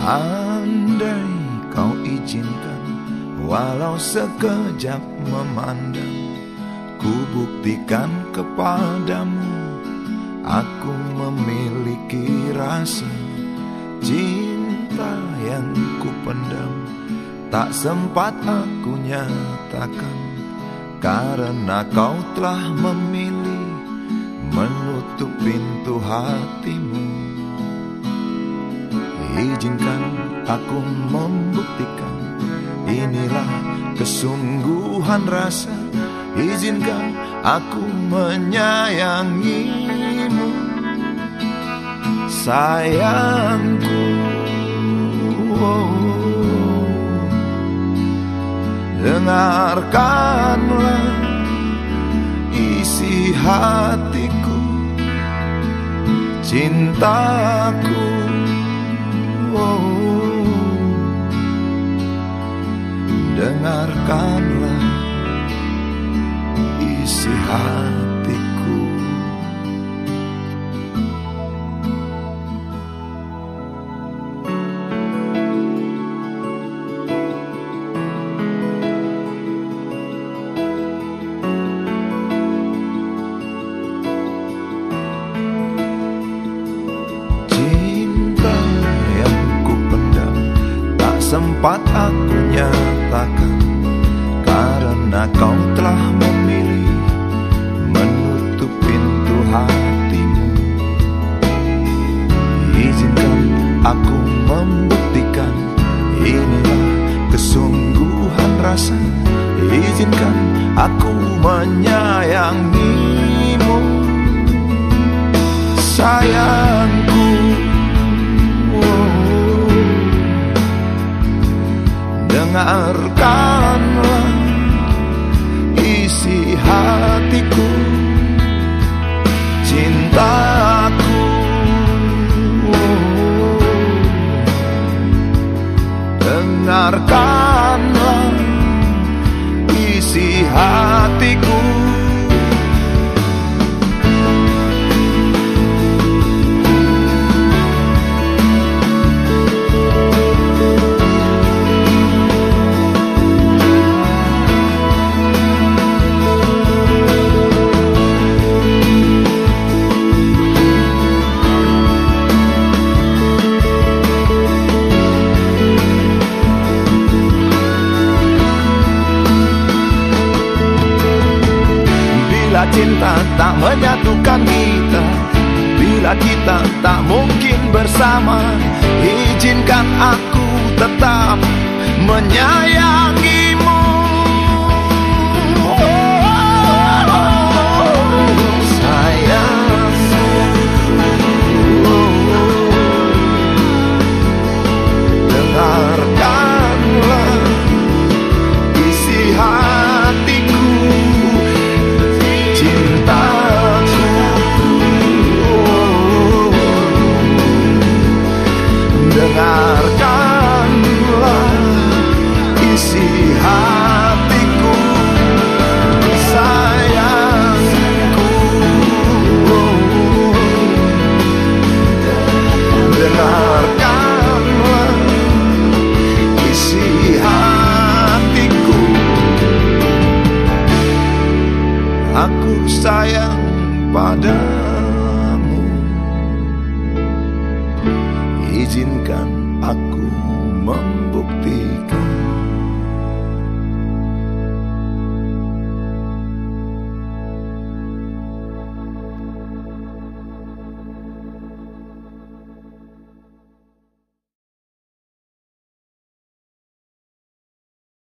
Andai kau izinkan Walau sekejap memandang Ku buktikan kepadamu Aku memiliki rasa Cinta yang ku pendam Tak sempat aku nyatakan Karena kau telah memilih Menutup pintu hatimu Izinkan aku membuktikan Inilah kesungguhan rasa. Izinkan aku menyayangimu. Sayangku. Dengarkanlah isi hatiku. Cintaku Dengarkanlah isi hatiku Sempat aku nyatakan Karena kau telah memilih Menutup pintu hatimu. Izinkan aku membuktikan Inilah kesungguhan rasa. Izinkan aku menyayangimu. Sayangku Dengarkanlah isi hatiku Cintaku. Dengarkanlah cinta tak menyatukan kita. Bila kita tak mungkin bersama Izinkan aku tetap menyayangimu aku sayang padamu. Izinkan aku membuktikan